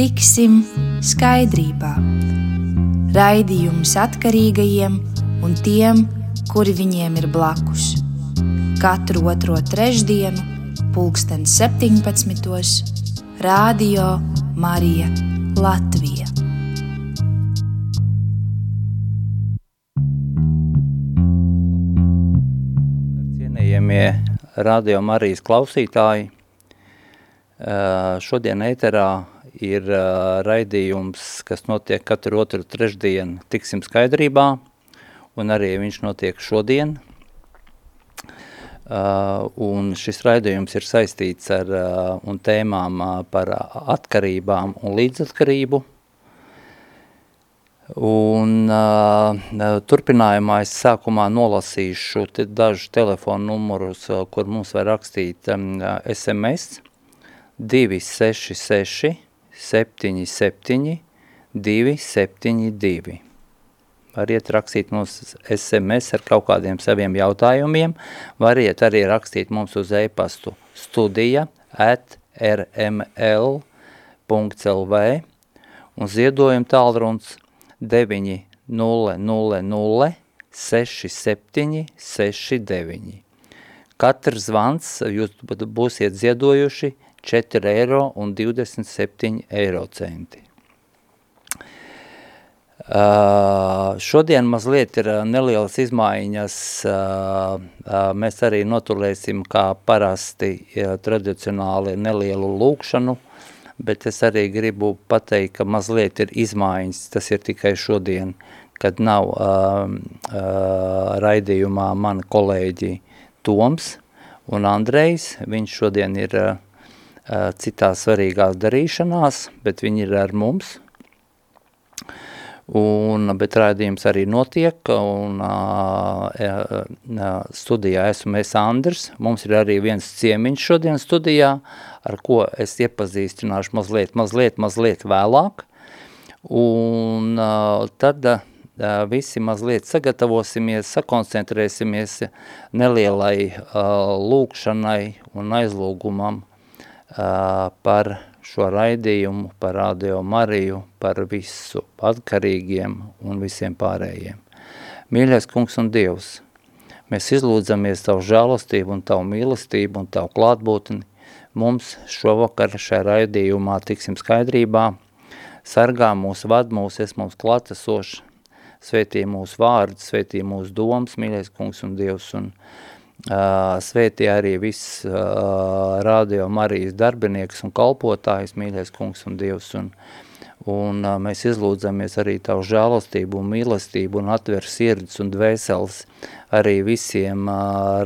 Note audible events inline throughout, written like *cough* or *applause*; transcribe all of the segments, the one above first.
tiksim skaidrībā. Raidījums atkarīgajiem un tiem, kuri viņiem ir blakus. Katru otro trešdienu, pulksten 17. Rādio Marija Latvija. Cienījamie Radio Marijas klausītāji, šodien ēterā ir uh, raidījums, kas notiek katru otru trešdienu, tiksim skaidrībā, un arī viņš notiek šodien. Uh, un šis raidījums ir saistīts ar uh, un tēmām uh, par atkarībām un līdzatkarību. Un uh, turpinājumā es sākumā nolasīšu te dažus telefonu numurus, uh, kur mums var rakstīt um, SMS 266 77 272. Variet rakstīt mums SMS ar kaut kādiem saviem jautājumiem, variet arī rakstīt mums uz e-pastu studija at rml.lv un ziedojuma tālruns 900 67 69. Katrs zvans jūs būsiet ziedojuši 4 eiro un 27 eiro centi. Uh, šodien mazliet ir nelielas izmaiņas, uh, uh, mēs arī noturēsim kā parasti uh, tradicionāli nelielu lūkšanu, bet es arī gribu pateikt, ka mazliet ir izmaiņas, tas ir tikai šodien, kad nav uh, uh, raidījumā mani kolēģi Toms un Andrejs, viņš šodien ir uh, citās svarīgās darīšanās, bet viņi ir ar mums. Un, bet rādījums arī notiek, un uh, studijā esmu es Andrs. Mums ir arī viens ciemiņš šodien studijā, ar ko es iepazīstināšu mazliet, mazliet, mazliet vēlāk. Un uh, tad uh, visi mazliet sagatavosimies, sakoncentrēsimies nelielai uh, lūkšanai un aizlūgumam par šo raidījumu, par Radio Mariju, par visu atkarīgiem un visiem pārējiem. Mīļais kungs un Dievs, mēs izlūdzamies Tavu žēlastību un Tavu mīlestību un Tavu klātbūtni. Mums šovakar šajā raidījumā tiksim skaidrībā, sargā mūs, vad mūs, es mums klātesoši, svētī mūsu vārdus, svētī mūsu domas, mīļais kungs un Dievs, un uh, Svētī arī viss radio Marijas darbinieks un kalpotājs, mīļais kungs un Dievs, un, un mēs izlūdzamies arī tavu žēlastību un mīlestību un atver sirdis un dvēseles arī visiem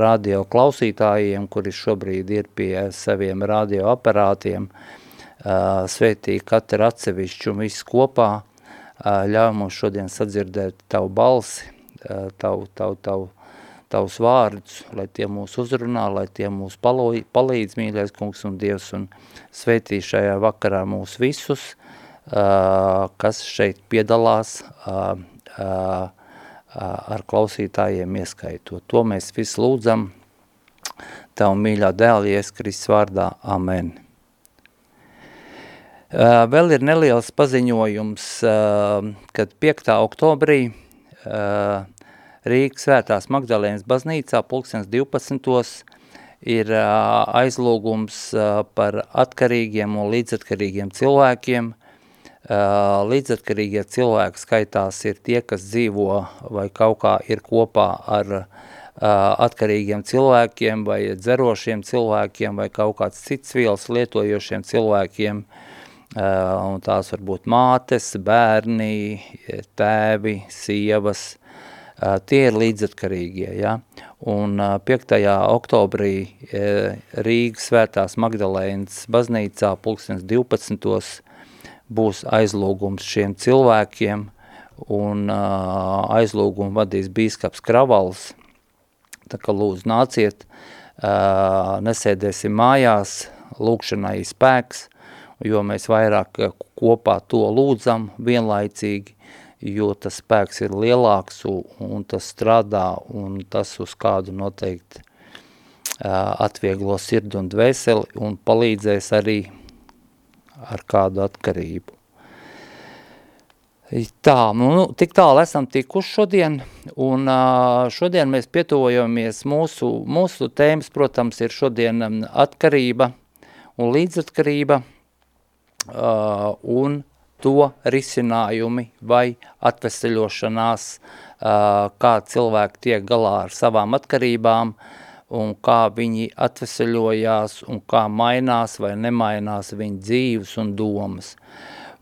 radio klausītājiem, kuri šobrīd ir pie saviem radio aparātiem, svētī katru atsevišķu un visu kopā, ļauj mums šodien sadzirdēt tavu balsi, tavu, tavu, tavu, tavus vārdus, lai tie mūs uzrunā, lai tie mūs palīdz, mīļais kungs un Dievs, un svētī šajā vakarā mūs visus, uh, kas šeit piedalās uh, uh, ar klausītājiem ieskaitot. To mēs visu lūdzam, Tavu mīļā dēla ieskris vārdā. Amen. Vēl ir neliels paziņojums, kad 5. oktobrī Rīgas svētās Magdalēnas baznīcā pulkstens 12. ir aizlūgums par atkarīgiem un līdzatkarīgiem cilvēkiem. Līdzatkarīgie cilvēki skaitās ir tie, kas dzīvo vai kaut kā ir kopā ar atkarīgiem cilvēkiem vai dzerošiem cilvēkiem vai kaut kāds cits vielas lietojošiem cilvēkiem. Un tās var būt mātes, bērni, tēvi, sievas, tie ir līdzatkarīgie. Ja? Un 5. oktobrī Rīgas svētās Magdalēnas baznīcā pulkstens 12. būs aizlūgums šiem cilvēkiem, un aizlūgumu vadīs bīskaps Kravals. Tā kā lūdzu nāciet, nesēdēsim mājās, lūkšanai spēks, jo mēs vairāk kopā to lūdzam vienlaicīgi, jo tas spēks ir lielāks un tas strādā un tas uz kādu noteikti atvieglo sirdi un dvēseli un palīdzēs arī ar kādu atkarību. Tā, nu, nu, tik tālu esam tikuši šodien, un šodien mēs pietuvojamies mūsu, mūsu tēmas, protams, ir šodien atkarība un līdzatkarība, un to risinājumi vai atveseļošanās, kā cilvēki tiek galā ar savām atkarībām, un kā viņi atveseļojās, un kā mainās vai nemainās viņa dzīves un domas.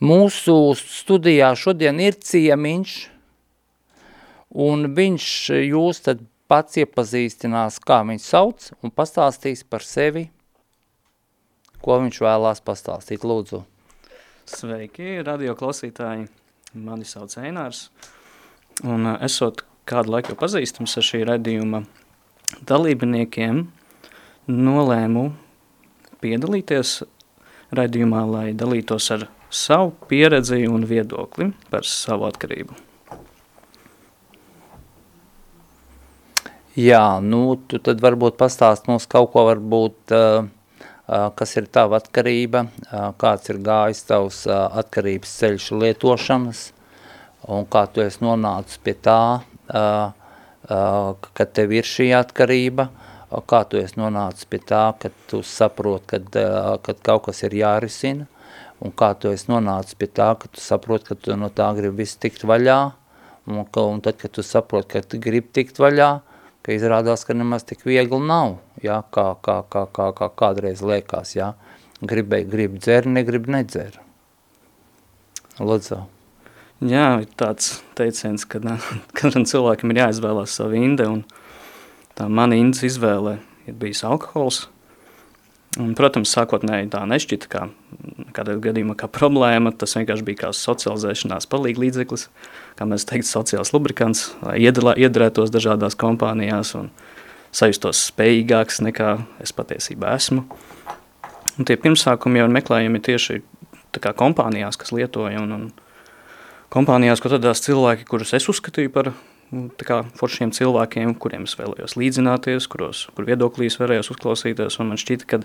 Mūsu studijā šodien ir ciemiņš, un viņš jūs tad pats iepazīstinās, kā viņš sauc, un pastāstīs par sevi, ko viņš vēlās pastāstīt. Lūdzu. Sveiki, radio klausītāji. Mani sauc Einārs, un uh, esot kādu laiku pazīstams ar šī redījuma dalībniekiem, nolēmu piedalīties raidījumā, lai dalītos ar savu pieredzi un viedokli par savu atkarību. Jā, nu, tu tad varbūt pastāst mums kaut ko varbūt, uh, kas ir tava atkarība, kāds ir gājis tavs atkarības ceļš lietošanas, un kā tu esi nonācis pie tā, ka tev ir šī atkarība, kā tu esi nonācis pie tā, ka tu saproti, kad, kad kaut kas ir jārisina, un kā tu esi nonācis pie tā, ka tu saproti, ka tu no tā gribi visu tikt vaļā, un, un tad, kad tu saproti, ka tu gribi tikt vaļā, ka izrādās, ka nemaz tik viegli nav, ja, kā, kā, kā, kā, kā kādreiz liekas, ja, gribēji, grib dzer, negrib nedzer. Lūdzu. Jā, ir tāds teiciens, ka *laughs* katram cilvēkam ir jāizvēlās savu inde, un tā mana indas izvēle ir bijis alkohols, Un, protams, sākotnēji tā nešķita kā kādā gadījumā kā problēma, tas vienkārši bija kā socializēšanās palīg līdzeklis, kā mēs teikt, sociāls lubrikants, lai iedarētos dažādās kompānijās un sajustos spējīgāks nekā es patiesībā esmu. Un tie pirmsākumi jau meklējami tieši tā kā kompānijās, kas lietoja un, un kompānijās, ko tādās cilvēki, kurus es uzskatīju par Nu, foršiem cilvēkiem, kuriem es vēlējos līdzināties, kuros, kur viedoklīs varējos uzklausīties, man šķita, ka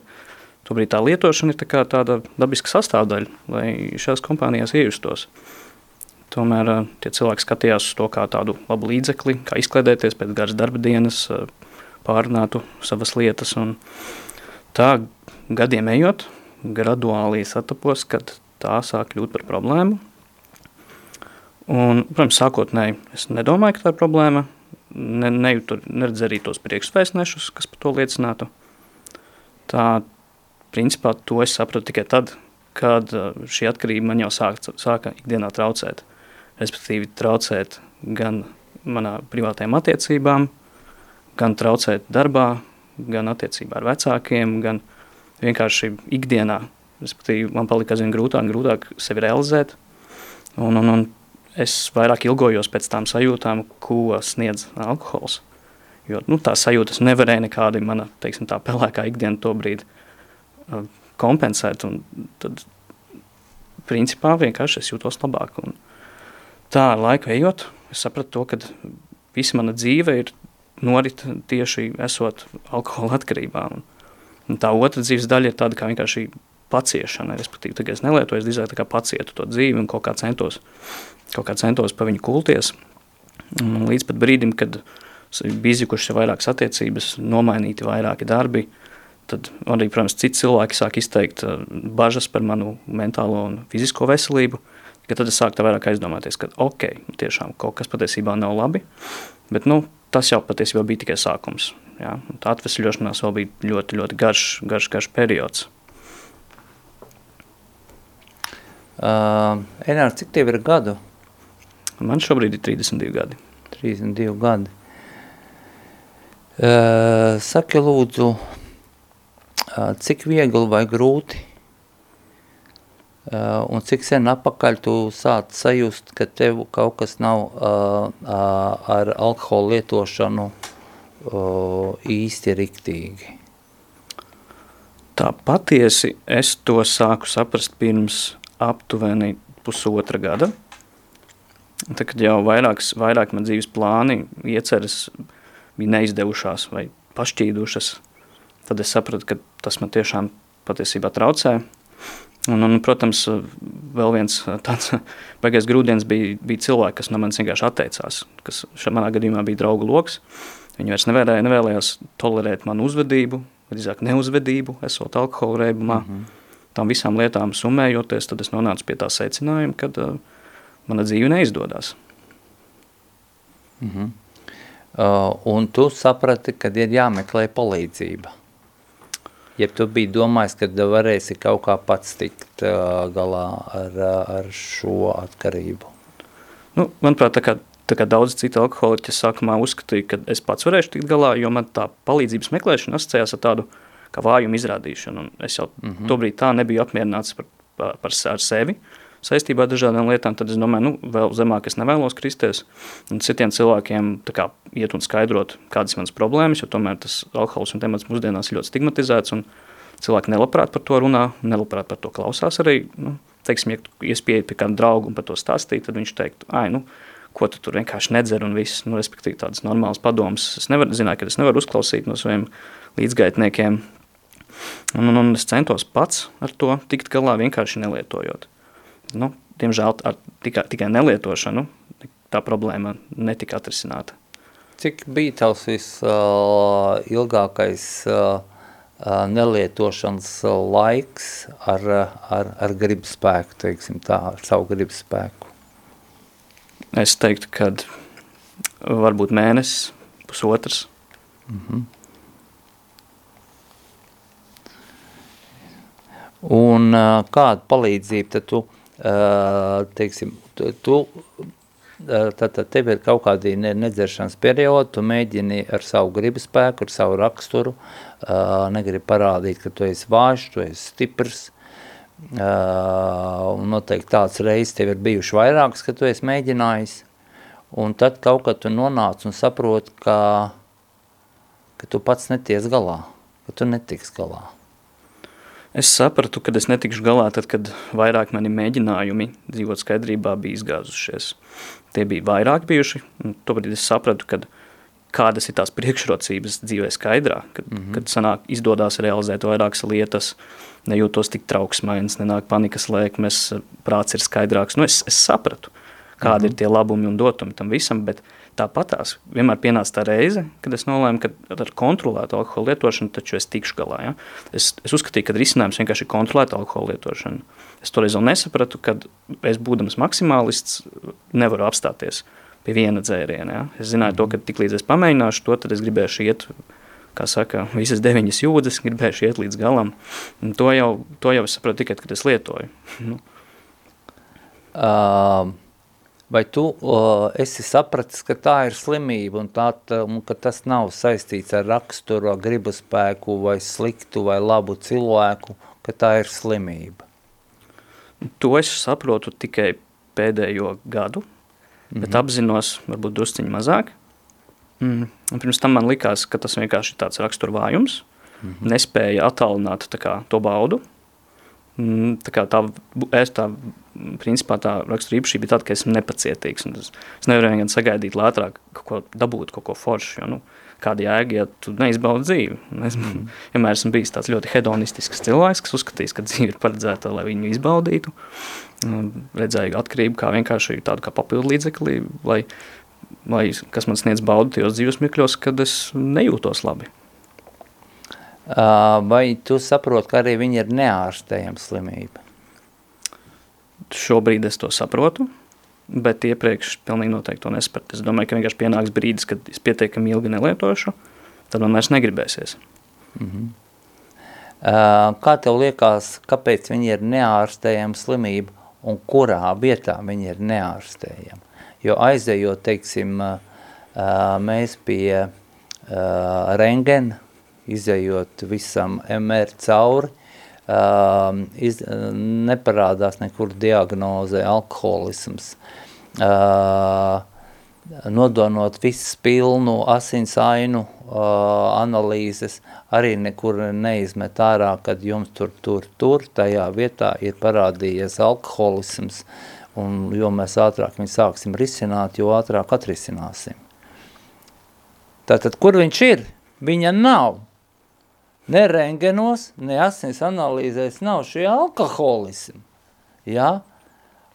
tobrīd tā lietošana ir tā tāda dabiska sastāvdaļa, lai šās kompānijās iejustos. Tomēr tie cilvēki skatījās uz to kā tādu labu līdzekli, kā izklaidēties pēc garas darba dienas, pārunātu savas lietas, un tā gadiem ejot, graduāli satapos, kad tā sāk kļūt par problēmu, Un, protams, sākotnēji es nedomāju, ka tā ir problēma. Ne, nejūtu, neredz arī tos priekšsvēstnešus, kas par to liecinātu. Tā, principā, to es sapratu tikai tad, kad uh, šī atkarība man jau sāk, sāka ikdienā traucēt. Respektīvi traucēt gan manā privātajām attiecībām, gan traucēt darbā, gan attiecībā ar vecākiem, gan vienkārši ikdienā. Respektīvi, man palika aizvien grūtāk, grūtāk sevi realizēt. Un, un, un es vairāk ilgojos pēc tām sajūtām, ko sniedz alkohols. Jo nu, tā sajūtas nevarēja nekādi mana teiksim, pelēkā ikdiena to brīdi uh, kompensēt. Tad, principā, vienkārši es jūtos labāk. Un tā laika ejot, es sapratu to, ka visa mana dzīve ir norit tieši esot alkohola atkarībā. Un, un tā otra dzīves daļa ir tāda kā vienkārši paciešana. Respektīvi, tagad es nelietoju, es drīzāk pacietu to dzīvi un kaut kā centos kaut kā centos pa viņu kulties. Un līdz pat brīdim, kad bija izjukušas vairākas attiecības, nomainīti vairāki darbi, tad arī, protams, citi cilvēki sāk izteikt uh, bažas par manu mentālo un fizisko veselību, tad es sāku vairāk aizdomāties, ka ok, tiešām kaut kas patiesībā nav labi, bet nu, tas jau patiesībā bija tikai sākums. Jā? Tā atvesļošanās vēl bija ļoti, ļoti garš, garš, garš periods. Uh, Enār, cik tev ir gadu? Man šobrīd ir 32 gadi. 32 gadi. Uh, saki lūdzu, uh, cik viegli vai grūti uh, un cik sen apakaļ tu sāc sajust, ka tev kaut kas nav uh, uh, ar alkoholu lietošanu uh, īsti riktīgi? Tā patiesi es to sāku saprast pirms aptuveni pusotra gada. Tad, kad jau vairākas, vairāk man dzīves plāni, ieceras bija neizdevušās vai pašķīdušas, tad es sapratu, ka tas man tiešām patiesībā traucē. Un, un, protams, vēl viens tāds *laughs* baigais grūdienis bija, bija cilvēki, kas no manis vienkārši atteicās, kas manā gadījumā bija draugu loks. Viņi vairs nevēlēja, nevēlējās tolerēt manu uzvedību, drīzāk neuzvedību, esot alkohola reibumā. Mm -hmm. Tām visām lietām summējoties, tad es nonācu pie tā secinājuma, ka uh, mana dzīve neizdodas. Mm -hmm. uh, un tu saprati, ka ir jāmeklē palīdzība. Ja tu biji domājis, ka varēsi kaut kā pats tikt uh, galā ar, uh, ar šo atkarību? Nu, manuprāt, tā kā, tā kā daudz citu alkoholiķi sākumā uzskatīja, ka es pats varēšu tikt galā, jo man tā palīdzības meklēšana asociējās ar tādu kā vājumu izrādīšanu. Un es jau mm -hmm. tobrīd tā nebiju apmierināts par, par, par ar sevi saistībā ar dažādām lietām, tad es domāju, nu, vēl zemāk es nevēlos kristies. Un citiem cilvēkiem kā, iet un skaidrot, kādas ir manas problēmas, jo tomēr tas alkohols un temats mūsdienās ir ļoti stigmatizēts. Un cilvēki nelabprāt par to runā, nelabprāt par to klausās arī. Nu, teiksim, ja iespēja pie kāda drauga un par to stāstīt, tad viņš teiktu, ai, nu, ko tu tur vienkārši nedzer un viss, nu, respektīvi tādas normālas padomas. Es nevaru, zināju, ka es nevaru uzklausīt no saviem līdzgaitniekiem. Un, un, un es centos pats ar to tikt galā vienkārši nelietojot nu, diemžēl ar tikai, tikai nelietošanu tā problēma netika atrisināta. Cik bija tavs visilgākais uh, uh, nelietošanas laiks ar, ar, ar gribas spēku, teiksim tā, ar savu gribas spēku? Es teiktu, ka varbūt mēnesis, pusotrs. Mm -hmm. Un uh, kādu palīdzību tad tu teiksim, tu, tu tad, tad tev ir kaut kādi nedzeršanas periodi, tu mēģini ar savu gribu spēku, ar savu raksturu, negribi parādīt, ka tu esi vājš, tu esi stiprs, un noteikti tāds reizes tev ir bijuši vairākas, ka tu esi mēģinājis, un tad kaut kad tu nonāc un saproti, ka, ka tu pats neties galā, ka tu netiks galā. Es sapratu, ka es netikšu galā tad, kad vairāk mani mēģinājumi dzīvot skaidrībā bija izgāzušies. Tie bija vairāk bijuši, un tobrīd es sapratu, kad kādas ir tās priekšrocības dzīvē skaidrā, kad, mm -hmm. kad sanāk izdodās realizēt vairākas lietas, nejūtos tik trauksmains, nenāk panikas lēkmes, prāts ir skaidrāks. Nu, es, es sapratu, kādi mm -hmm. ir tie labumi un dotumi tam visam, bet Tāpatās vienmēr pienāca tā reize, kad es nolēmu, ka ar kontrolētu alkohola lietošanu taču es tikšu galā. Ja? Es, es uzskatīju, ka risinājums vienkārši ir kontrolēt alkohola lietošanu. Es toreiz vēl nesapratu, ka es būdams maksimālists nevaru apstāties pie viena dzēriena. Ja? Es zināju to, ka tik līdz es pamēģināšu to, tad es gribēšu iet, kā saka, visas deviņas jūdzes, gribēšu iet līdz galam. Un to jau, to jau es sapratu tikai, kad es lietoju. *laughs* nu. uh vai tu uh, esi sapratis, ka tā ir slimība un, tā, un ka tas nav saistīts ar raksturu, gribu spēku vai sliktu vai labu cilvēku, ka tā ir slimība? To es saprotu tikai pēdējo gadu, mm -hmm. bet apzinos varbūt drusciņi mazāk. Mm. Un pirms tam man likās, ka tas vienkārši ir tāds raksturvājums, mm -hmm. nespēja attālināt tā kā, to baudu, tā kā tā, es tā, principā tā rakstura īpašība bija tāda, ka esmu nepacietīgs, es, es nevarēju gan sagaidīt lētrāk kaut ko dabūt, kaut ko foršu, jo, nu, kāda jēga, ja tu neizbaudi dzīvi. Es mm. vienmēr esmu bijis tāds ļoti hedonistisks cilvēks, kas uzskatīs, ka dzīve ir paredzēta, lai viņu izbaudītu. Redzēju atkarību kā vienkārši tādu kā papildu līdzekli, lai, lai kas man sniedz baudu tajos dzīves mirkļos, kad es nejūtos labi. Vai tu saproti, ka arī viņi ir neārstējama slimība? Šobrīd es to saprotu, bet iepriekš pilnīgi noteikti to nesapratu. Es domāju, ka vienkārši pienāks brīdis, kad es pietiekami ilgi nelietošu, tad man vairs negribēsies. Mm -hmm. Kā tev liekas, kāpēc viņi ir neārstējama slimība un kurā vietā viņi ir neārstējama? Jo aizējot, teiksim, mēs pie rengena, izējot visam MR cauri, uh, iz, neparādās nekur diagnoze alkoholisms. Uh, nodonot visu pilnu asinsainu uh, analīzes, arī nekur neizmet ārā, kad jums tur, tur, tur, tajā vietā ir parādījies alkoholisms, un jo mēs ātrāk viņu sāksim risināt, jo ātrāk atrisināsim. Tātad, kur viņš ir? Viņa nav. Ne rengenos, ne asins analīzēs nav šī alkoholisma. Ja?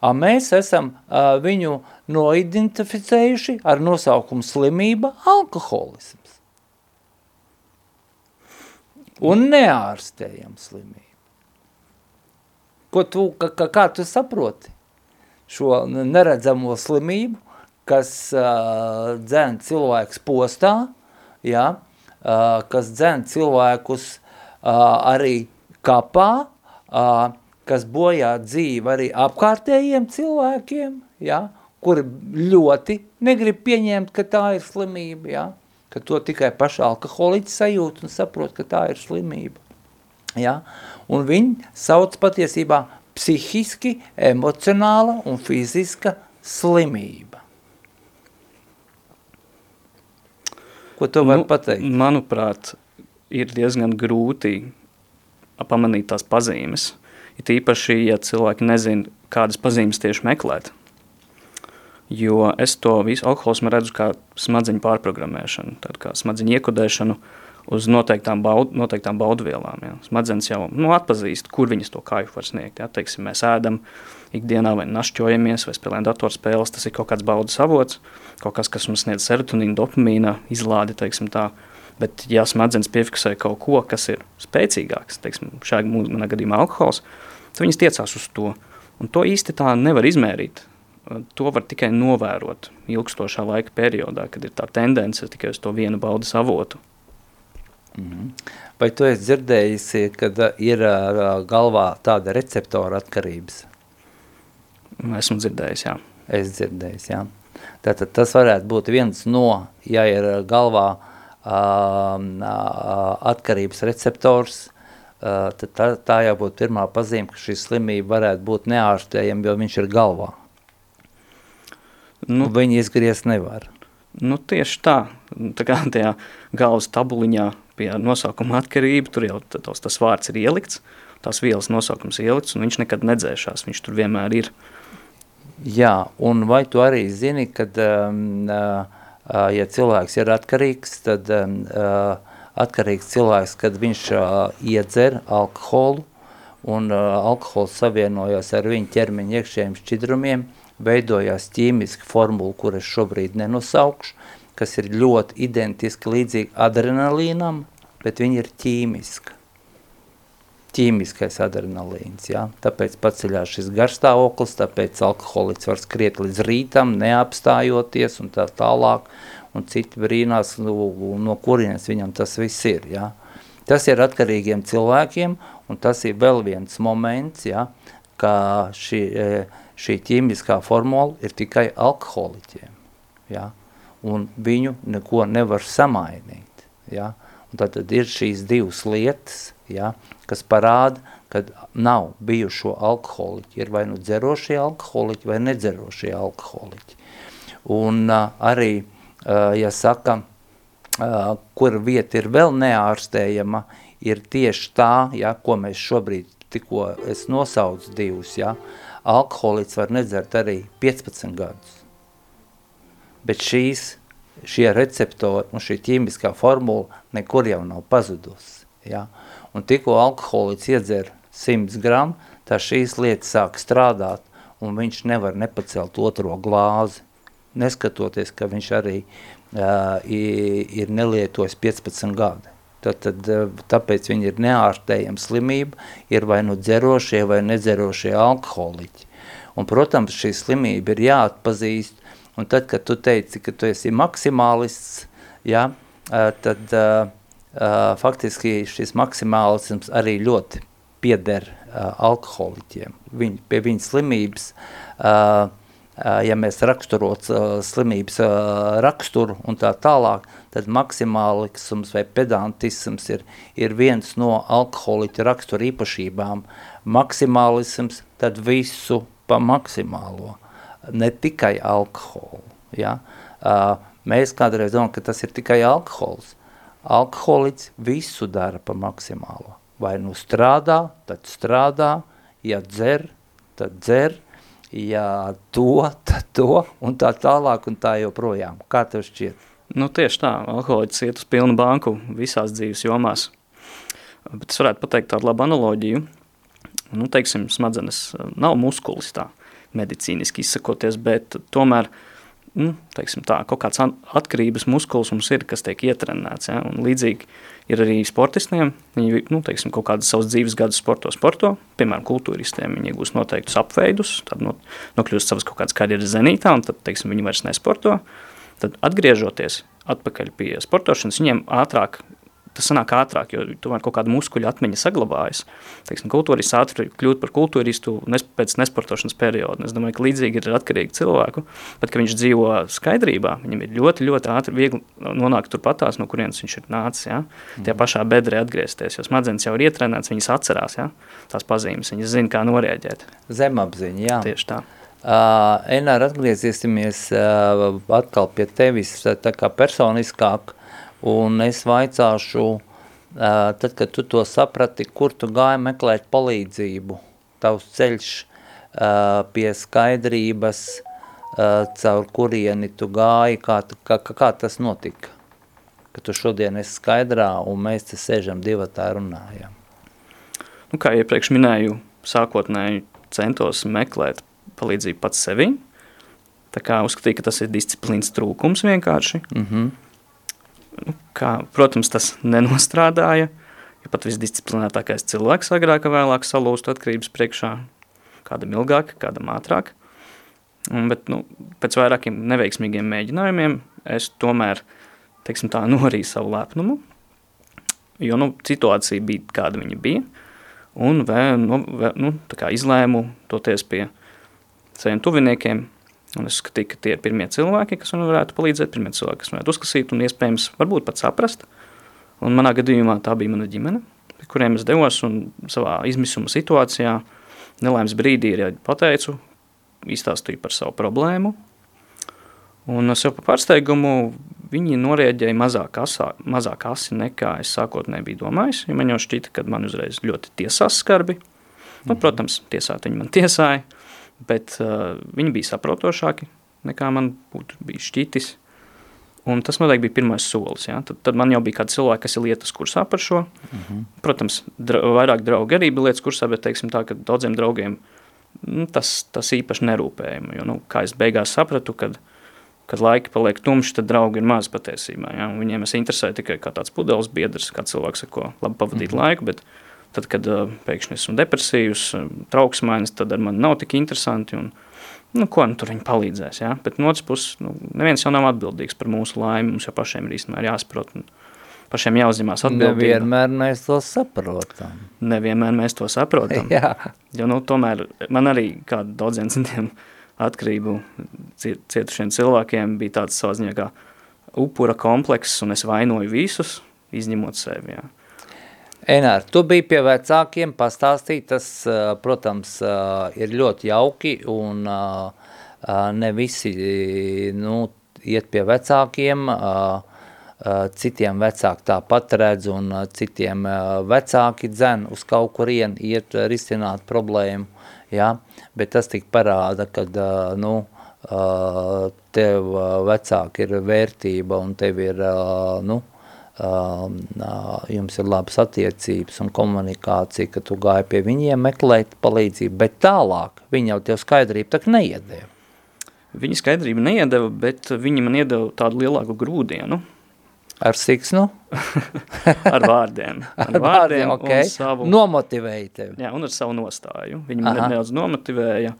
A mēs esam uh, viņu noidentificējuši ar nosaukumu slimība alkoholisms. Un neārstējam slimību. Ko tu, ka, ka, kā tu saproti šo neredzamo slimību, kas uh, dzēn cilvēks postā, ja, uh, kas dzēn cilvēkus arī kapā, kas bojā dzīvi arī apkārtējiem cilvēkiem, ja, kuri ļoti negrib pieņemt, ka tā ir slimība, ja, ka to tikai paša alkoholiķi sajūt un saprot, ka tā ir slimība. Ja? Un viņi sauc patiesībā psihiski, emocionāla un fiziska slimība. Ko tu vari nu, pateikt? Manuprāt, ir diezgan grūti pamanīt tās pazīmes. It īpaši, ja cilvēki nezin, kādas pazīmes tieši meklēt. Jo es to visu alkoholismu redzu kā smadzeņu pārprogrammēšanu, tad kā smadzeņu iekodēšanu uz noteiktām, baud, noteiktām baudvielām. Ja. Smadzenes jau nu, atpazīst, kur viņas to kaifu var sniegt. Ja. Teiksim, mēs ēdam ikdienā vai našķojamies vai spēlējam datorspēles, tas ir kaut kāds baudas avots, kaut kas, kas mums sniedz serotonīnu, dopamīna izlādi, teiksim tā. Bet, ja smadzenes piefiksē kaut ko, kas ir spēcīgāks, teiksim, šajā manā gadījumā alkohols, tad viņas tiecās uz to. Un to īsti tā nevar izmērīt. To var tikai novērot ilgstošā laika periodā, kad ir tā tendence tikai uz to vienu baudas avotu. -hmm. Vai tu esi dzirdējusi, kad ir uh, galvā tāda receptora atkarības? Esmu dzirdējis, jā. Es dzirdējis, jā. Tātad tas varētu būt viens no, ja ir galvā uh, atkarības receptors, uh, tad tā, tā jau būtu pirmā pazīme, ka šī slimība varētu būt neārstējama, jo viņš ir galvā. Nu, Viņi izgriezt nevar. Nu, tieši tā. Tā kā tajā galvas tabuliņā pie nosaukuma atkarība, tur jau tos, tas vārds ir ielikts, tās vielas nosaukums ielikts, un viņš nekad nedzēšās, viņš tur vienmēr ir. Jā, un vai tu arī zini, kad, um, uh, ja cilvēks ir atkarīgs, tad um, uh, atkarīgs cilvēks, kad viņš uh, iedzer alkoholu, un uh, alkohols savienojas ar viņu ķermeņa iekšējiem šķidrumiem, veidojās ķīmiska formula, kur es šobrīd nenosaukšu, kas ir ļoti identiski līdzīgi adrenalīnam, bet viņi ir ķīmiska. Ķīmiskais adrenalīns, ja? tāpēc paceļās šis garstāvoklis, tāpēc alkoholiķis var skriet līdz rītam, neapstājoties un tā tālāk, un citi brīnās, no, no kurienes viņam tas viss ir. Ja? Tas ir atkarīgiem cilvēkiem, un tas ir vēl viens moments, ja? ka šī, šī ķīmiskā formula ir tikai alkoholiķiem. Ja? un viņu neko nevar samainīt. Ja? Un tad, tad ir šīs divas lietas, ja, kas parāda, ka nav bijušo alkoholiķi, ir vai nu dzerošie alkoholiķi vai nedzerošie alkoholiķi. Un uh, arī, uh, ja saka, uh, kur vieta ir vēl neārstējama, ir tieši tā, ja, ko mēs šobrīd tikko es nosaucu divus, ja, alkoholiķis var nedzert arī 15 gadus bet šīs, šie receptori un šī ķīmiskā formula nekur jau nav pazudusi. Ja? Un tikko alkoholiķis iedzer 100 gramu, tā šīs lietas sāk strādāt un viņš nevar nepacelt otro glāzi, neskatoties, ka viņš arī uh, ir nelietojis 15 gadi. Tad, tad, tāpēc viņi ir neārstējama slimība, ir vai nu dzerošie vai nedzerošie alkoholiķi. Un, protams, šī slimība ir jāatpazīst Un tad, kad tu teici, ka tu esi maksimālists, ja, tad uh, uh, faktiski šis maksimālisms arī ļoti pieder uh, alkoholiķiem. Viņ, pie viņa slimības, uh, uh, ja mēs raksturot uh, slimības uh, raksturu un tā tālāk, tad maksimālisms vai pedantisms ir, ir viens no alkoholiķa rakstura īpašībām. Maksimālisms tad visu pa maksimālo ne tikai alkoholu. Ja? Uh, mēs kādreiz domājam, ka tas ir tikai alkohols. Alkoholiķis visu dara pa maksimālo. Vai nu strādā, tad strādā, ja dzer, tad dzer, ja to, tad to, un tā tālāk un tā joprojām. Kā tev šķiet? Nu, tieši tā, alkoholiķis iet uz pilnu banku visās dzīves jomās. Bet es varētu pateikt tādu labu analoģiju. Nu, teiksim, smadzenes nav muskulis tā medicīniski izsakoties, bet tomēr nu, teiksim tā, kaut kāds atkarības muskulis mums ir, kas tiek ietrenēts. Ja? Un līdzīgi ir arī sportistiem. Viņi nu, teiksim, kaut kādas savas dzīves gadus sporto, sporto. Piemēram, kultūristiem viņi iegūst noteiktus apveidus, tad no, nokļūst savas kaut kādas karjeras zenītā, un tad teiksim, viņi vairs nesporto. Tad atgriežoties atpakaļ pie sportošanas, viņiem ātrāk tas sanāk ātrāk, jo tomēr kaut kāda muskuļa atmiņa saglabājas. Teiksim, kultūrists ātri kļūt par kultūristu nes, pēc nesportošanas perioda. Es domāju, ka līdzīgi ir atkarīgi cilvēku, bet, ka viņš dzīvo skaidrībā, viņam ir ļoti, ļoti ātri viegli nonākt turpatās, no kurienes viņš ir nācis, ja? mm. tie pašā bedrē atgriezties, jo smadzenes jau ir ietrenēts, viņas atcerās, ja? tās pazīmes, viņas zina, kā norēģēt. Zemapziņa, jā. Tieši tā. Uh, Enār, atgriezīsimies uh, atkal pie tevis tā kā personiskāk. Un es vaicāšu, tad, kad tu to saprati, kur tu gāji meklēt palīdzību, tavs ceļš pie skaidrības, caur kurieni tu gāji, kā, kā, kā tas notika? Ka tu šodien esi skaidrā un mēs te sēžam divatā runājam. Nu, kā iepriekš minēju, sākotnēji centos meklēt palīdzību pats sevi. Tā kā uzskatīju, ka tas ir disciplīnas trūkums vienkārši. Mm -hmm nu, kā, protams, tas nenostrādāja, jo pat visdisciplinētākais cilvēks agrāk vai vēlāk salūst atkarības priekšā, kādam ilgāk, kādam ātrāk. Un, bet nu, pēc vairākiem neveiksmīgiem mēģinājumiem es tomēr, teiksim tā, norīju savu lepnumu, jo nu, situācija bija, kāda viņa bija, un vēl, nu, vēl, nu, izlēmu toties pie saviem tuviniekiem, Un es skatīju, ka tie ir pirmie cilvēki, kas man varētu palīdzēt, pirmie cilvēki, kas varētu uzskatīt un iespējams varbūt pat saprast. Un manā gadījumā tā bija mana ģimene, pie kuriem es devos un savā izmisuma situācijā nelaimes brīdī arī pateicu, izstāstīju par savu problēmu. Un sev par pārsteigumu viņi norēģēja mazāk, asā, mazāk asi nekā es sākotnēji biju domājis, jo man jau šķita, ka man uzreiz ļoti tiesās skarbi. Nu, mhm. protams, tiesāt viņi man tiesāja, bet uh, viņi bija saprotošāki nekā man būtu bijis šķitis. Un tas noteikti bija pirmais solis. Ja? Tad, tad man jau bija kādi cilvēki, kas ir lietas kursā par šo. Mm -hmm. Protams, dra vairāk draugi arī bija lietas kursā, bet teiksim tā, daudziem draugiem nu, tas, tas īpaši nerūpēja. Jo, nu, kā es beigās sapratu, kad, kad laiki paliek tumši, tad draugi ir maz patiesībā. Ja? Viņiem es interesēju tikai kā tāds pudeles biedrs, kā cilvēks, ar ko labi pavadīt mm -hmm. laiku, bet Tad, kad pēkšņi esmu depresīvs, trauksmainis, tad ar mani nav tik interesanti. Un, nu, ko nu, tur viņi palīdzēs? Ja? Bet no otras puses, nu, neviens jau nav atbildīgs par mūsu laimi. Mums jau pašiem ir īstenībā jāsaprot. Un, pašiem jāuzņemās atbildība. Nevienmēr mēs to saprotam. Nevienmēr mēs to saprotam. *laughs* Jā. Jo, nu, tomēr man arī kā daudziem citiem atkarību cietušiem cilvēkiem bija tāds savā ziņā kā upura komplekss, un es vainoju visus, izņemot sevi. Jā. Enār, tu biji pie vecākiem, pastāstīt, tas, protams, ir ļoti jauki un ne visi, nu, iet pie vecākiem, citiem vecāki tāpat redz un citiem vecāki dzen uz kaut kurien iet risināt problēmu, ja? bet tas tik parāda, kad, nu, tev vecāki ir vērtība un tev ir, nu, jums ir labas attiecības un komunikācija, ka tu gāji pie viņiem meklēt palīdzību, bet tālāk viņi jau tev skaidrību tak neiedēva. Viņi skaidrību neiedeva, bet viņi man iedeva tādu lielāku grūdienu. Ar siksnu? *laughs* ar vārdiem. *laughs* Ar, ar vārdiem, ok. Savu, Nomotivēja tevi. Jā, un ar savu nostāju. Viņi man nedaudz nomotivēja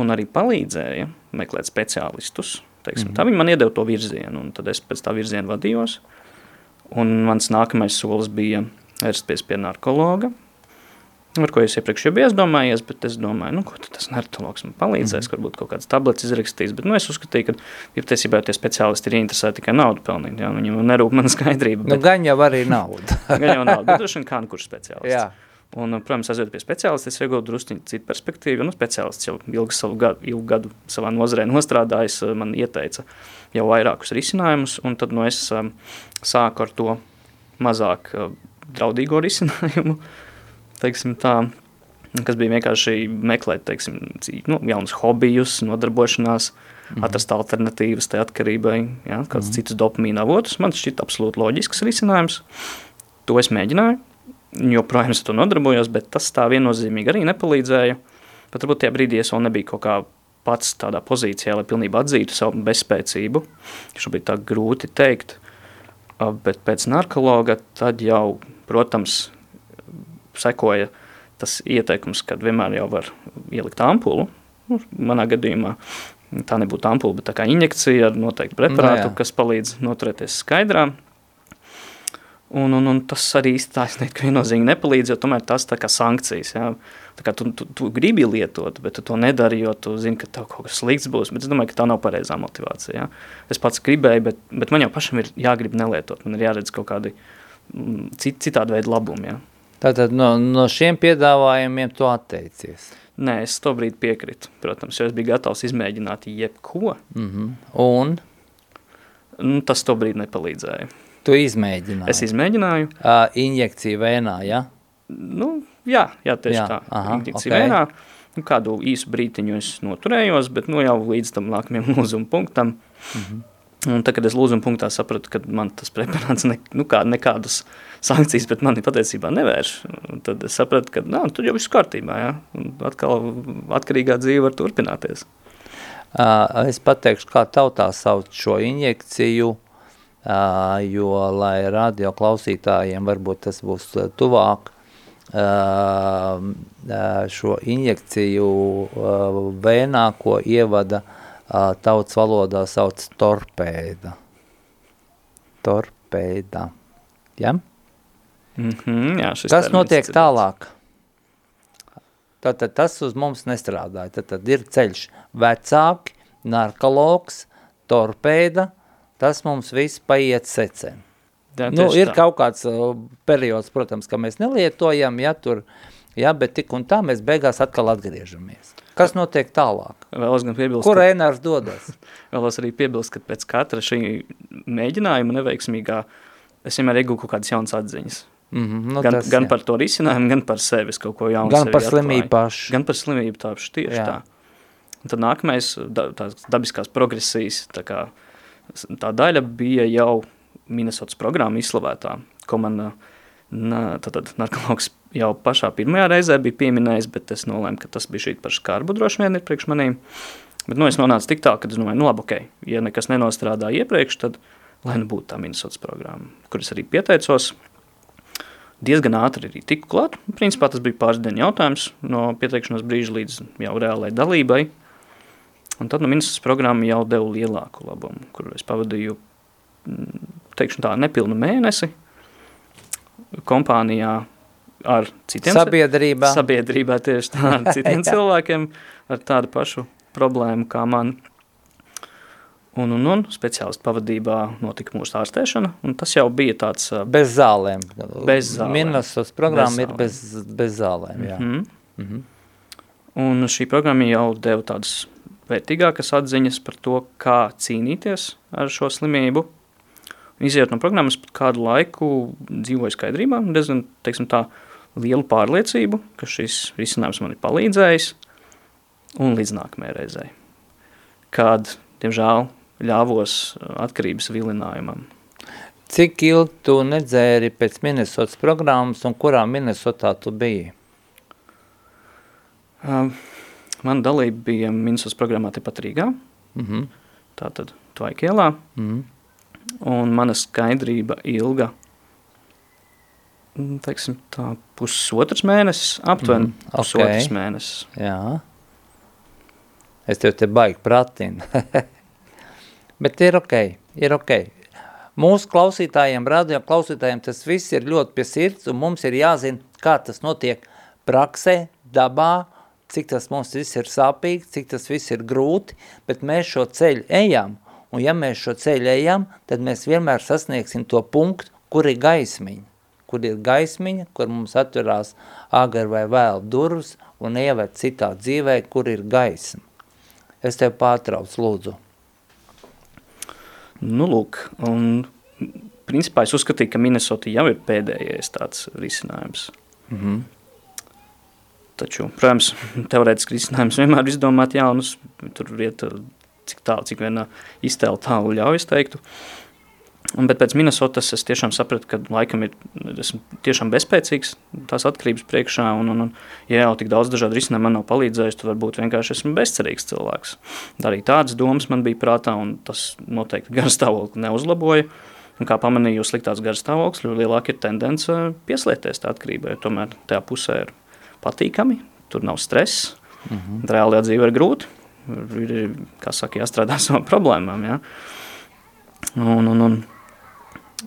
un arī palīdzēja meklēt speciālistus. Teiksim, mm -hmm. Tā viņi man iedeva to virzienu, un tad es pēc tā virziena vadījos. Uh, Un mans nākamais solis bija vērsties pie narkologa, ar ko es iepriekš jau biju aizdomājies, bet es domāju, nu, ko tas narkologs man palīdzēs, mm -hmm. varbūt kaut kādas tabletes izrakstīs, bet nu, es uzskatīju, ka ir tiesībā tie speciālisti ir interesēti tikai naudu pelnīt, jā, viņam nerūp mana skaidrība. Bet, nu, gan jau arī nauda. *laughs* gan jau nauda, bet droši vien kā nu kurš speciālists. Jā. Un, protams, aizjot pie speciālista, es iegūstu drusku citu perspektīvu. Nu, speciālists jau ilgu, savu gadu, ilgu gadu savā nozarē nostrādājis, man ieteica jau vairākus risinājumus, un tad nu, es um, sāku ar to mazāk uh, draudīgo *laughs* risinājumu, teiksim tā, kas bija vienkārši meklēt, teiksim, nu, jaunus hobijus, nodarbošanās, mm -hmm. atrast alternatīvas tai atkarībai, ja, kāds mm -hmm. citus dopamīna avotus. Man šķita absolūti loģisks risinājums. To es mēģināju, joprojām es to nodarbojos, bet tas tā viennozīmīgi arī nepalīdzēja. Pat varbūt tajā brīdī es vēl nebiju kaut kā pats tādā pozīcijā, lai pilnībā atzītu savu bezspēcību. Šobrīd tā grūti teikt, bet pēc narkologa tad jau, protams, sekoja tas ieteikums, kad vienmēr jau var ielikt ampulu. Nu, manā gadījumā tā nebūtu ampula, bet tā kā injekcija ar noteiktu preparātu, no, nu kas palīdz noturēties skaidrā. Un, un, un tas arī īstenībā nekad viennozīmīgi nepalīdz, jo tomēr tas kā sankcijas, jā. Tu, tu, tu gribi lietot, bet tu to nedari, jo tu zini, ka tev kaut kas slikts būs, bet es domāju, ka tā nav pareizā motivācija, jā. Es pats gribēju, bet, bet man jau pašam ir jāgrib nelietot, man ir jāredz kaut kādi mm, cit, citādi veidi labumi, jā. Tātad no, no šiem piedāvājumiem tu atteicies? Nē, es to brīdi piekritu, protams, jo es biju gatavs izmēģināt jebko. Mm -hmm. Un? Nu, tas to brīdi nepalīdzēja. Tu izmēģināji? Es izmēģināju. Uh, injekcija vēnā, ja? Nu, jā, jā tieši jā, tā. Aha, injekcija okay. vēnā. Nu, kādu īsu brītiņu es noturējos, bet nu, jau līdz tam nākamajam *laughs* lūzuma punktam. Mm -hmm. Un tad, kad es lūzuma punktā sapratu, ka man tas preparāts ne, nu, kā, nekādas sankcijas pret mani patiesībā nevērš, tad es sapratu, ka nā, tur jau viss kārtībā, ja? un atkal atkarīgā dzīve var turpināties. Es pateikšu, kā tautā sauc šo injekciju, jo, lai radio klausītājiem varbūt tas būs tuvāk, šo injekciju vēnā, ko ievada tautas valodā sauc torpēda. Torpēda. Ja? Mm -hmm, jā, Kas notiek citās. tālāk? Tātad tas uz mums nestrādāja. Tad, tad ir ceļš vecāki, narkologs, torpēda, tas mums viss paiet secēm. Jā, nu, ir tā. kaut kāds uh, periods, protams, ka mēs nelietojam, ja tur, ja, bet tik un tā mēs beigās atkal atgriežamies. Kas notiek tālāk? Vēlos gan piebilst, Kur. Ēnārs dodas? *laughs* Vēlos arī piebilst, ka pēc katra šī mēģinājuma neveiksmīgā es vienmēr iegūju kaut kādas jaunas atziņas. Mm -hmm, nu gan, tas, gan jā. par to risinājumu, gan par sevis kaut ko jaunu. Gan par slimību pašu. Gan par slimību tāpšu tieši jā. tā. Un tad nākamais, da, tās dabiskās progresijas, tā, kā, tā daļa bija jau Minnesotas programma izslavētā, ko man tātad, narkologs jau pašā pirmajā reizē bija pieminējis, bet es nolēmu, ka tas bija šī par skarbu droši vien ir priekš manīm. Bet nu, es nonācu tik tā, ka es domāju, nu labi, ok, ja nekas nenostrādā iepriekš, tad lai nu būtu tā Minnesotas programma, kur es arī pieteicos, diezgan ātri arī tiku klāt. Principā tas bija pāris dienu jautājums no pieteikšanās brīža līdz jau reālai dalībai. Un tad no ministrs programma jau deva lielāku labumu, kur es pavadīju, mm, teikšu tā, nepilnu mēnesi kompānijā ar citiem sabiedrībā. Sabiedrībā tieši tā, ar citiem *laughs* cilvēkiem ar tādu pašu problēmu kā man. Un, un, un speciālistu pavadībā notika mūsu ārstēšana, un tas jau bija tāds... Bez zālēm. Bez zālēm. Minusas programma ir bez, bez zālēm, jā. Mm -hmm. Mm -hmm. Un šī programma jau deva tādas vērtīgākas atziņas par to, kā cīnīties ar šo slimību. Iziet no programmas kādu laiku dzīvoju skaidrībā, diezgan, teiksim tā, lielu pārliecību, ka šis risinājums man ir palīdzējis, un līdz nākamajai reizei. Kad, diemžēl, ļāvos uh, atkarības vilinājumam. Cik ilgi tu nedzēri pēc Minnesotas programmas un kurā Minnesotā tu biji? Uh, mana dalība bija Minnesotas programmā tepat Rīgā, mm -hmm. tātad Tvaikielā, mm -hmm. Un mana skaidrība ilga, mm, teiksim tā, pusotrs mēnesis, aptuveni mm, okay. pusotrs mēnesis. Jā. Es tev te baigi pratinu. *laughs* Bet ir ok, ir ok. Mūsu klausītājiem, radio klausītājiem tas viss ir ļoti pie sirds, un mums ir jāzina, kā tas notiek praksē, dabā, cik tas mums viss ir sāpīgi, cik tas viss ir grūti, bet mēs šo ceļu ejam, un ja mēs šo ceļu ejam, tad mēs vienmēr sasniegsim to punktu, kur ir gaismiņa, kur ir gaismiņa, kur mums atverās agar vai vēl durvis un ieved citā dzīvē, kur ir gaisma. Es tev pārtraucu, lūdzu. Nu, lūk, un principā es uzskatīju, ka Minnesota jau ir pēdējais tāds risinājums. Mm -hmm. Taču, protams, *laughs* teorētiski risinājums vienmēr izdomāt jaunus, tur iet cik tālu, cik vienā iztēle tālu ļauj, es teiktu. Un, bet pēc Minnesotas es tiešām sapratu, ka laikam ir, tiešām bezspēcīgs tās atkarības priekšā, un, un, un ja jau tik daudz dažādu risinājumu man nav palīdzējis, tad varbūt vienkārši esmu bezcerīgs cilvēks. Arī tādas domas man bija prātā, un tas noteikti *laughs* garstāvokli neuzlaboja. Un kā pamanīju, jo sliktāks garstāvoklis, jo lielāka ir tendence pieslēgties tā atkarībai, tomēr tajā pusē ir patīkami, tur nav stress, mm -hmm. reālajā dzīvē ir grūti, ir, kā saka, jāstrādā *laughs* savām problēmām, ja? Un, un, un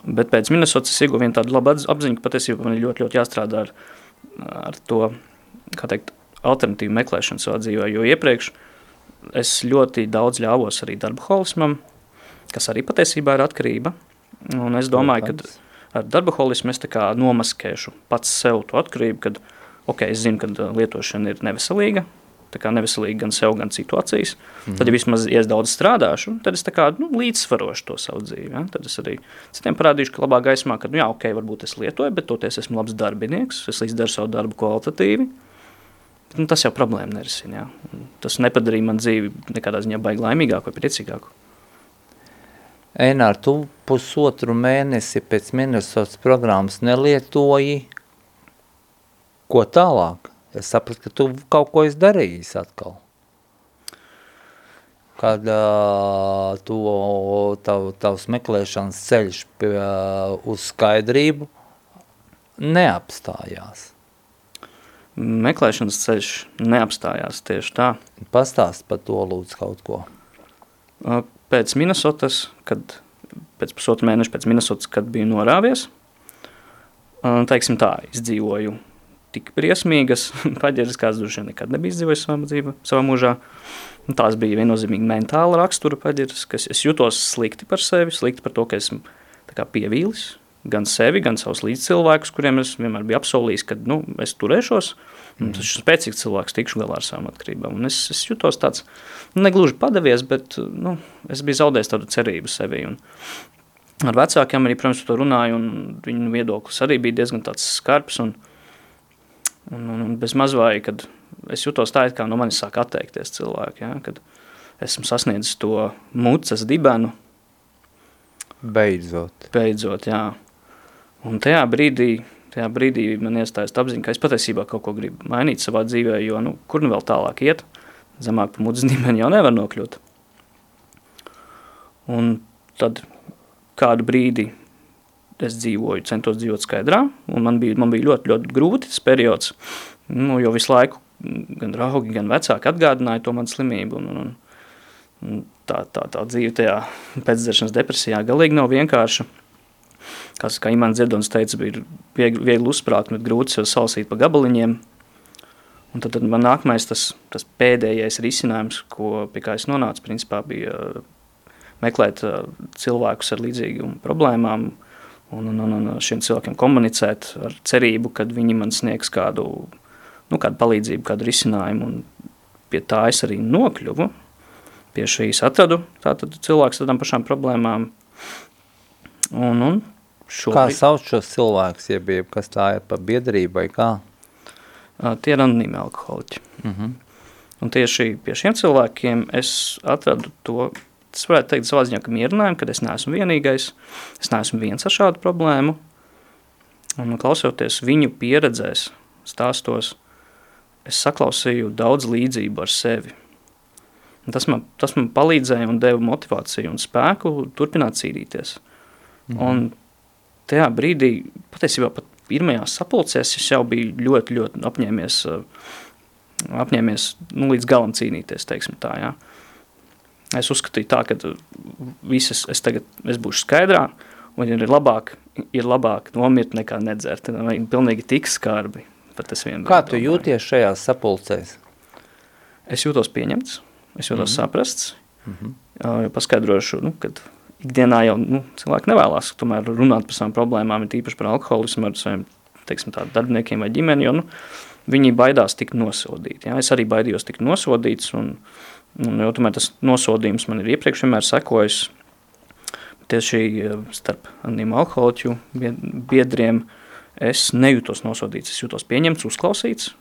Bet pēc Minnesotas es ieguvu tādu labu apziņu, ka patiesībā man ir ļoti, ļoti jāstrādā ar, ar to teikt, alternatīvu meklēšanu savā dzīvē. Jo iepriekš es ļoti daudz ļāvos arī darba holismam, kas arī patiesībā ir atkarība. Un es domāju, ka ar darba holismu es nomaskēšu pats sev to atkarību, kad okay, es zinu, ka lietošana ir neveselīga, neveselīgi gan sev, gan situācijas. Mm -hmm. Tad, ja vismaz ja es daudz strādāšu, tad es kā, nu, līdzsvarošu to savu dzīvi. Ja? Tad es arī citiem parādīšu, ka labā gaismā, ka, nu, jā, ok, varbūt es lietoju, bet toties esmu labs darbinieks, es izdaru savu darbu kvalitatīvi. Bet, nu, tas jau problēma nerisina. Ja? Tas nepadarīja man dzīvi nekādā ziņā baigi laimīgāku vai priecīgāku. Einār, tu pusotru mēnesi pēc Minnesotas programmas nelietoji, ko tālāk? Es sapratu, ka tu kaut ko esi darījis atkal. Kad uh, tu, tav, tavs meklēšanas ceļš pie, uh, uz skaidrību neapstājās. Meklēšanas ceļš neapstājās tieši tā. Pastāst par to lūdzu kaut ko. Pēc Minnesotas, kad pēc pusotra mēneša pēc Minnesotas, kad biju norāvies, teiksim tā, izdzīvoju tik briesmīgas *laughs* paģeres, kādas droši nekad nebija izdzīvojis savā, dzīvē, savā mūžā. Un tās bija viennozīmīgi mentāla rakstura paģeres, kas es jutos slikti par sevi, slikti par to, ka esmu pievīlis gan sevi, gan savus līdzcilvēkus, kuriem es vienmēr biju apsolījis, ka nu, es turēšos. Mm. Tas ir spēcīgs cilvēks, tikšu galā ar savām atkarībām. Un es, es jutos tāds, nu, negluži padavies, bet nu, es biju zaudējis tādu cerību sevi. Un ar vecākiem arī, protams, to runāju, un viņu viedoklis arī bija diezgan tāds skarbs. Un, Un, un, un bez mazvāja, kad es jutos tā, it kā no manis sāk atteikties cilvēki, ja, kad esmu sasniedzis to mucas dibenu. Beidzot. Beidzot, jā. Un tajā brīdī, tajā brīdī man iestājas apziņa, ka es patiesībā kaut ko gribu mainīt savā dzīvē, jo, nu, kur nu vēl tālāk iet, zemāk pa mucas *laughs* dibeni jau nevar nokļūt. Un tad kādu brīdi es dzīvoju, centos dzīvot skaidrā, un man bija, man bija ļoti, ļoti grūti tas periods, nu, jo visu laiku gan draugi, gan vecāki atgādināja to manu slimību, un, un, un tā, tā, tā dzīve tajā pēcdzeršanas depresijā galīgi nav vienkārša. Kas, kā Imants Ziedonis teica, bija viegli, viegli uzsprāgt, bet grūti sev salsīt pa gabaliņiem. Un tad, tad man nākamais tas, tas pēdējais risinājums, ko, pie kā es nonācu, principā bija meklēt cilvēkus ar līdzīgām problēmām, un, un, un, un šiem cilvēkiem komunicēt ar cerību, ka viņi man sniegs kādu, nu, kādu palīdzību, kādu risinājumu, un pie tā es arī nokļuvu. Pie šīs atradu tātad cilvēks tādām pašām problēmām. Un, un šobrīd... Kā sauc šos cilvēkus, jeb, jeb kas tā ir pa biedrību vai kā? Tie ir anonīmi alkoholiķi. Uh mhm. -huh. Un tieši pie šiem cilvēkiem es atradu to es varētu teikt, savā ziņā, ka mierinājumu, ka es neesmu vienīgais, es neesmu viens ar šādu problēmu. Un klausoties viņu pieredzēs, stāstos, es saklausīju daudz līdzību ar sevi. Un tas, man, tas man palīdzēja un deva motivāciju un spēku turpināt cīnīties. Mhm. Un tajā brīdī, patiesībā pat pirmajās sapulcēs, es jau biju ļoti, ļoti apņēmies, apņēmies nu, līdz galam cīnīties, teiksim tā, jā. Ja. Es uzskatīju tā, ka visas es tagad es būšu skaidrā, un ir labāk, ir labāk nomirt nekā nedzert. Viņi pilnīgi tik skarbi. Kā tu jūties šajās sapulcēs? Es jūtos pieņemts, es jūtos mm -hmm. saprasts. Mm -hmm. uh, paskaidrošu, nu, kad ikdienā jau nu, cilvēki nevēlas tomēr runāt par savām problēmām, ir tīpaši par alkoholismu ar saviem teiksim, tā, darbiniekiem vai ģimeni, jo nu, viņi baidās tikt nosodīti. Ja? Es arī baidījos tikt nosodīts, un, uh, Un, jo tomēr tas nosodījums man ir iepriekš vienmēr sekojis. Tieši eh, starp alkoholiķu biedriem es nejūtos nosodīts, es jūtos pieņemts, uzklausīts.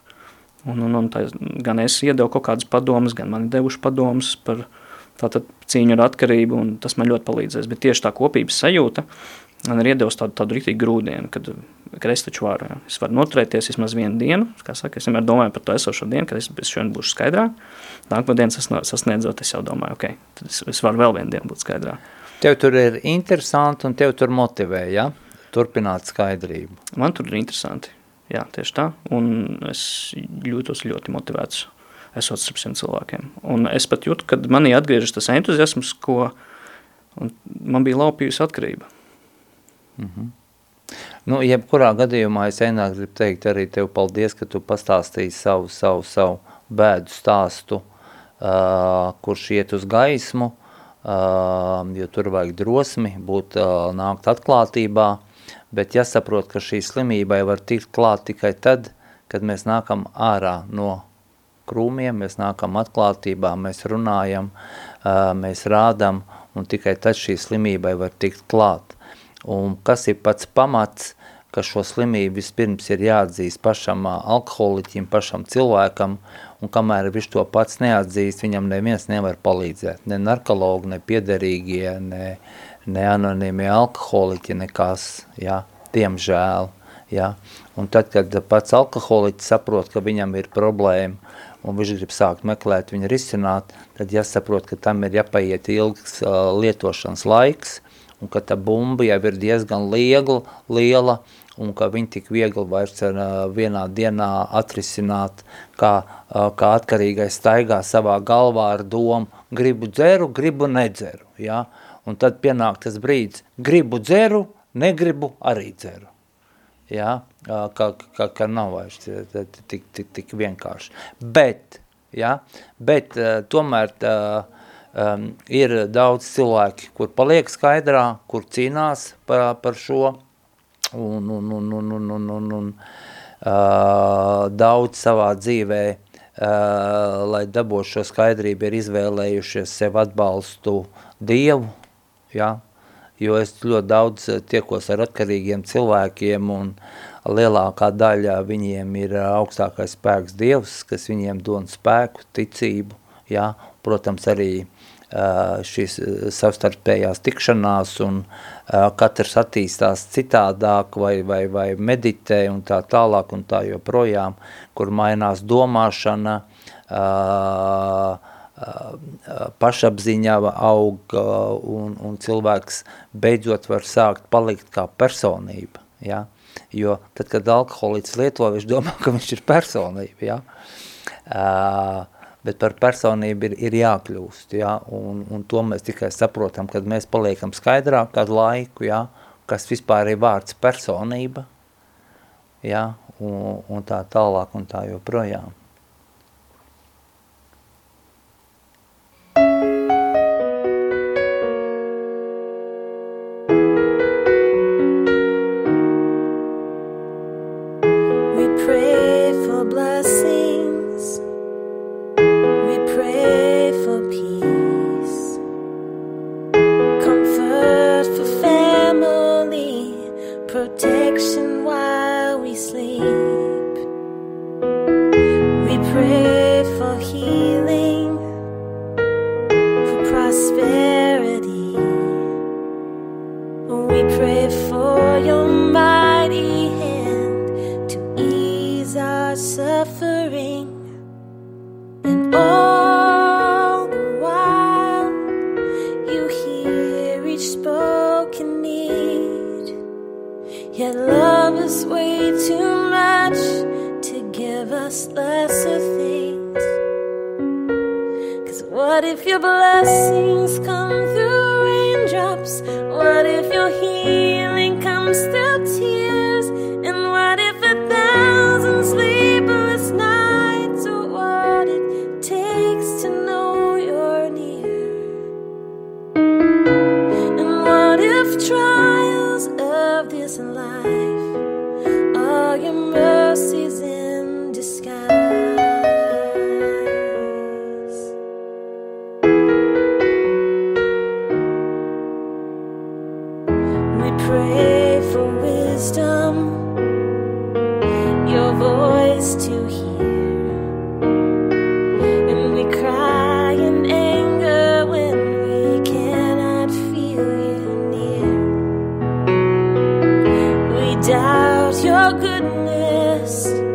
Un, un, un tā, gan es iedevu kaut kādas padomas, gan man devuši padomas par, cīņu ar atkarību, un tas man ļoti palīdzēs. Bet tieši tā kopības sajūta man ir iedevusi tādu, tādu rītīgu grūdienu, kad, kad es taču varu, jā. es varu noturēties vismaz vienu dienu, kā saka, es vienmēr domāju par to esošo dienu, kad es, es šodien būšu skaidrā, nākamā diena sasniedzot, es jau domāju, ok, tad es, es varu vēl vienu dienu būt skaidrā. Tev tur ir interesanti un tev tur motivē, ja? Turpināt skaidrību. Man tur ir interesanti, jā, tieši tā, un es jūtos ļoti motivēts esot starp šiem cilvēkiem. Un es pat jūtu, kad manī atgriežas tas entuziasms, ko man bija laupījusi atkarība. Mm -hmm. Nu, jebkurā gadījumā es enāk gribu teikt arī tev paldies, ka tu pastāstīji savu, savu, savu bēdu stāstu, uh, kurš iet uz gaismu, uh, jo tur vajag drosmi būt, uh, nākt atklātībā, bet jāsaprot, ka šī slimībai var tikt klāt tikai tad, kad mēs nākam ārā no krūmiem, mēs nākam atklātībā, mēs runājam, mēs rādam, un tikai tad šī slimībai var tikt klāt. Un kas ir pats pamats, ka šo slimību vispirms ir jāatzīst pašam alkoholiķim, pašam cilvēkam, un kamēr viņš to pats neatzīst, viņam neviens nevar palīdzēt. Ne narkologi, ne piederīgie, ne, ne anonīmie alkoholiķi, nekas, ja, diemžēl. Ja. Un tad, kad pats alkoholiķis saprot, ka viņam ir problēma, un viņš grib sākt meklēt viņu risināt, tad jāsaprot, ka tam ir jāpaiet ilgs uh, lietošanas laiks, un ka tā bumba jau ir diezgan liegla, liela, un ka viņi tik viegli vairs uh, vienā dienā atrisināt, kā, kā atkarīgais staigā savā galvā ar domu, gribu dzeru, gribu nedzeru, ja? un tad pienāk tas brīdis, gribu dzeru, negribu arī dzeru ja, ka, ka, ka nav vairs tik, tik, tik vienkārši. Bet, ja, bet tomēr tā, um, ir daudz cilvēki, kur paliek skaidrā, kur cīnās par, par šo, un, un, un, un, un, un, un, un uh, daudz savā dzīvē, uh, lai dabūtu šo skaidrību, ir izvēlējušies sev atbalstu Dievu, ja, jo es ļoti daudz eh, tiekos ar atkarīgiem cilvēkiem un lielākā daļa viņiem ir eh, augstākais spēks Dievs, kas viņiem dod spēku, ticību, jā, protams arī šīs savstarpējās tikšanās un katrs attīstās citādāk vai, vai, vai meditē un tā tālāk un tā joprojām, kur mainās domāšana, pašapziņa aug un, un cilvēks beidzot var sākt palikt kā personība. Ja? Jo tad, kad alkoholiķis lieto, viņš domā, ka viņš ir personība. Ja? Uh, bet par personību ir, ir jākļūst. Ja? Un, un to mēs tikai saprotam, kad mēs paliekam skaidrāk kādu laiku, ja? kas vispār ir vārds personība, ja? un, un tā tālāk un tā joprojām. for here. Goodness.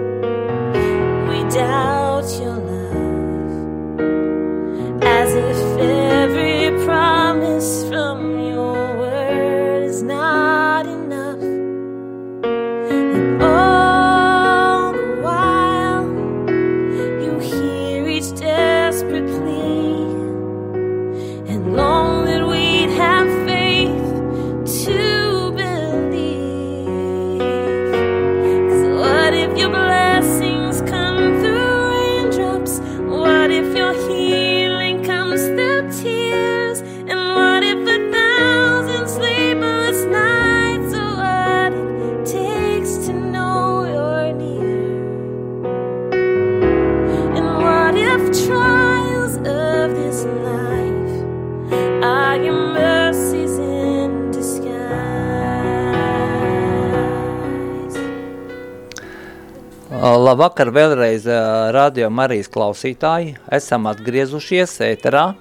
Labvakar vēlreiz Radio Marijas klausītāji. Esam atgriezušies ēterā.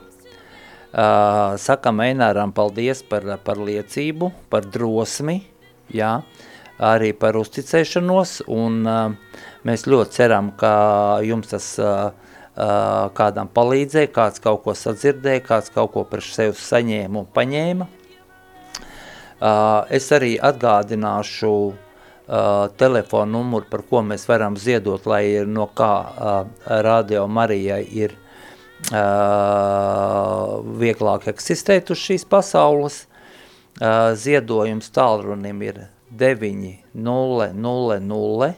Sakam Eināram paldies par, par liecību, par drosmi, jā, arī par uzticēšanos. Un mēs ļoti ceram, ka jums tas kādam palīdzēja, kāds kaut ko sadzirdēja, kāds kaut ko par sevi saņēma un paņēma. Es arī atgādināšu telefonu numuru, par ko mēs varam ziedot, lai ir no kā radio Marijai ir vieglāk eksistēt uz šīs pasaules. Ziedojums tālrunim ir 9 0 0 0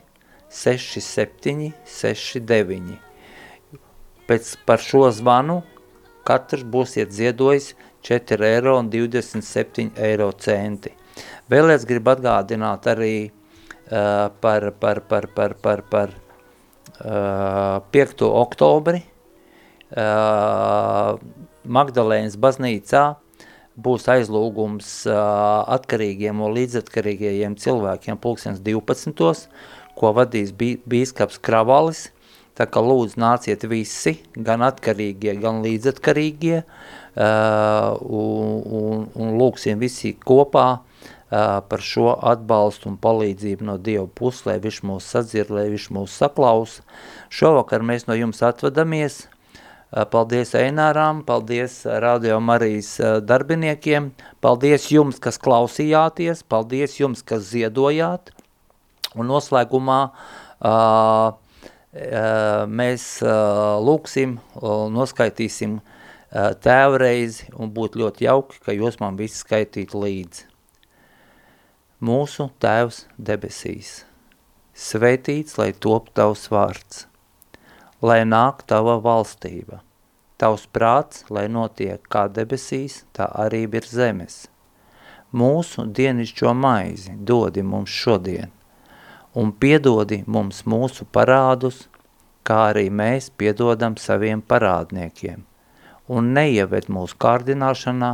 6 7 6 9. Pēc par šo zvanu katrs būsiet ziedojis 4 eiro un 27 eiro centi. Vēl es gribu atgādināt arī uh, par, par, par, par, par, par uh, 5. oktobri uh, Magdalēnas baznīcā būs aizlūgums uh, atkarīgiem un līdzatkarīgajiem cilvēkiem pulkstens 12. ko vadīs bī, bīskaps Kravalis. Tā kā lūdzu nāciet visi, gan atkarīgie, gan līdzatkarīgie, uh, un, un, un lūksim visi kopā uh, par šo atbalstu un palīdzību no Dieva puses, lai viņš mūs sadzir, lai viņš mūs saklaus. Šovakar mēs no jums atvadamies. Uh, Paldies Eināram, paldies uh, Radio Marijas uh, darbiniekiem, paldies jums, kas klausījāties, paldies jums, kas ziedojāt. Un noslēgumā uh, mēs lūksim, noskaitīsim tēvreizi un būtu ļoti jauki, ka jūs man visi skaitītu līdzi. Mūsu tēvs debesīs, svētīts, lai top tavs vārds, lai nāk tava valstība, tavs prāts, lai notiek kā debesīs, tā arī ir zemes. Mūsu dienišķo maizi dodi mums šodien, un piedodi mums mūsu parādus, kā arī mēs piedodam saviem parādniekiem, un neieved mūsu kārdināšanā,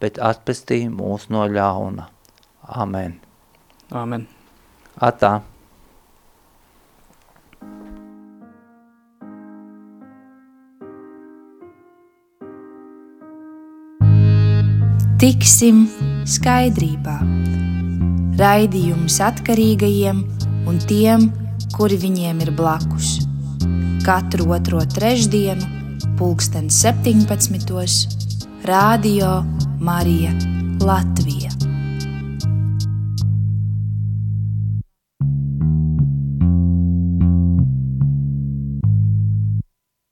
bet atpestī mūs no ļauna. Amen. Āmen. Atā. Tiksim skaidrībā. Raidījums atkarīgajiem un tiem, kuri viņiem ir blakus. Katru otro trešdienu, pulksten 17. Radio Marija Latvija.